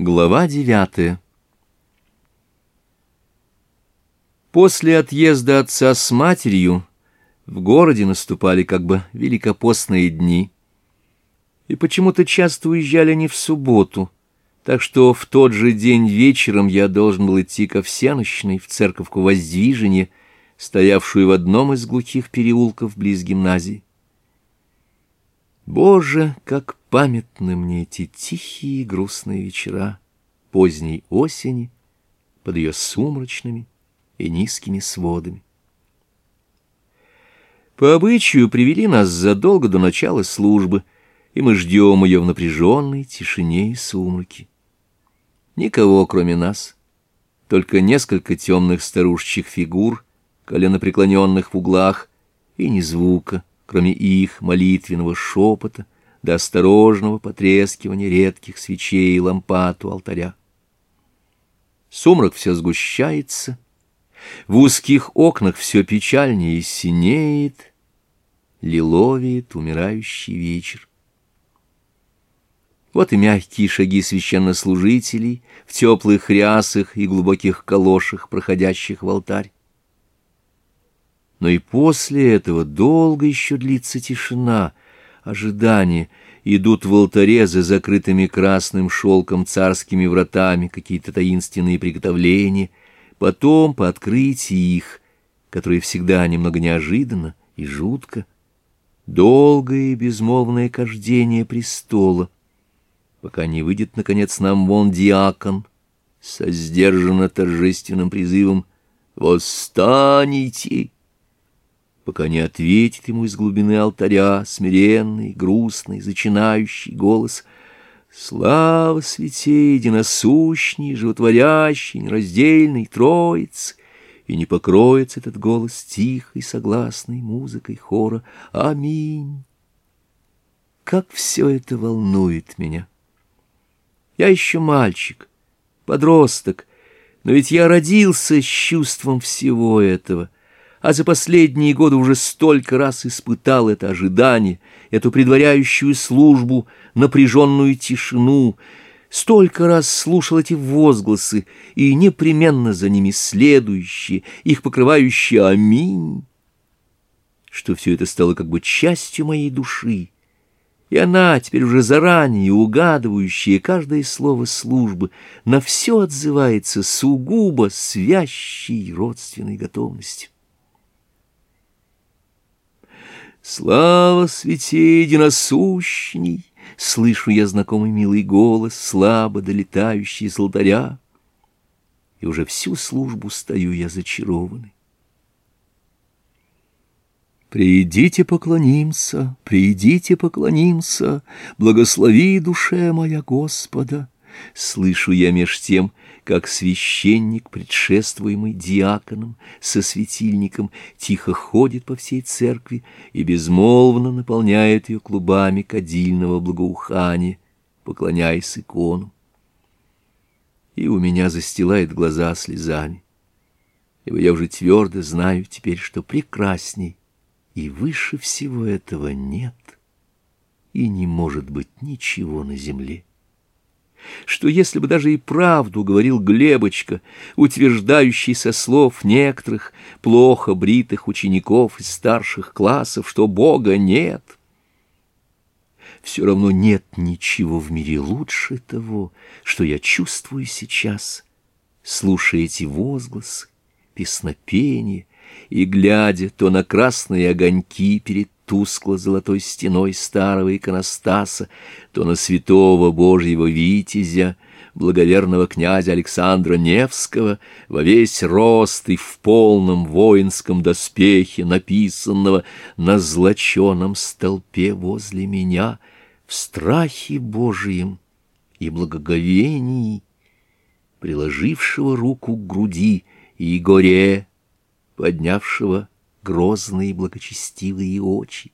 Глава девятая После отъезда отца с матерью в городе наступали как бы великопостные дни. И почему-то часто уезжали они в субботу, так что в тот же день вечером я должен был идти ко всеночной в церковку Воздвижения, стоявшую в одном из глухих переулков близ гимназии. Боже, как памятны мне эти тихие и грустные вечера поздней осени под ее сумрачными и низкими сводами. По обычаю привели нас задолго до начала службы, и мы ждем ее в напряженной тишине и сумраке. Никого, кроме нас, только несколько темных старушечьих фигур, коленопреклоненных в углах, и ни звука, кроме их молитвенного шепота — до осторожного потрескивания редких свечей и лампад у алтаря. Сумрак все сгущается, в узких окнах все печальнее синеет, лиловит умирающий вечер. Вот и мягкие шаги священнослужителей в теплых рясах и глубоких калошах, проходящих в алтарь. Но и после этого долго еще длится тишина — ожидание. Идут в алтаре за закрытыми красным шелком царскими вратами какие-то таинственные приготовления. Потом, по открытии их, которые всегда немного неожиданно и жутко, долгое и безмолвное кождение престола, пока не выйдет, наконец, нам вон диакон со сдержанно торжественным призывом «Восстанете!» пока не ответит ему из глубины алтаря смиренный, грустный, зачинающий голос «Слава святей, единосущней, животворящей, нераздельной Троицы!» И не покроется этот голос тихой, согласной музыкой хора «Аминь!» Как все это волнует меня! Я еще мальчик, подросток, но ведь я родился с чувством всего этого — а за последние годы уже столько раз испытал это ожидание, эту предваряющую службу, напряженную тишину, столько раз слушал эти возгласы и непременно за ними следующие, их покрывающие «Аминь», что все это стало как бы частью моей души. И она, теперь уже заранее угадывающая каждое слово службы, на все отзывается сугубо свящей родственной готовностью. «Слава свете единосущней!» Слышу я знакомый милый голос, слабо долетающий из алтаря. И уже всю службу стою я зачарованный. «Придите, поклонимся, придите, поклонимся, благослови душе моя Господа!» Слышу я меж тем как священник, предшествуемый диаконом со светильником, тихо ходит по всей церкви и безмолвно наполняет ее клубами кадильного благоухания, поклоняясь икону. И у меня застилает глаза слезами, ибо я уже твердо знаю теперь, что прекрасней и выше всего этого нет и не может быть ничего на земле что если бы даже и правду говорил Глебочка, утверждающий со слов некоторых плохо бритых учеников из старших классов, что Бога нет, все равно нет ничего в мире лучше того, что я чувствую сейчас, слушая эти возгласы, песнопения, и глядя то на красные огоньки перед тускло-золотой стеной старого иконостаса, то на святого Божьего Витязя, благоверного князя Александра Невского, во весь рост и в полном воинском доспехе, написанного на злоченом столпе возле меня, в страхе Божием и благоговении, приложившего руку к груди и горе поднявшего грозные благочестивые очи.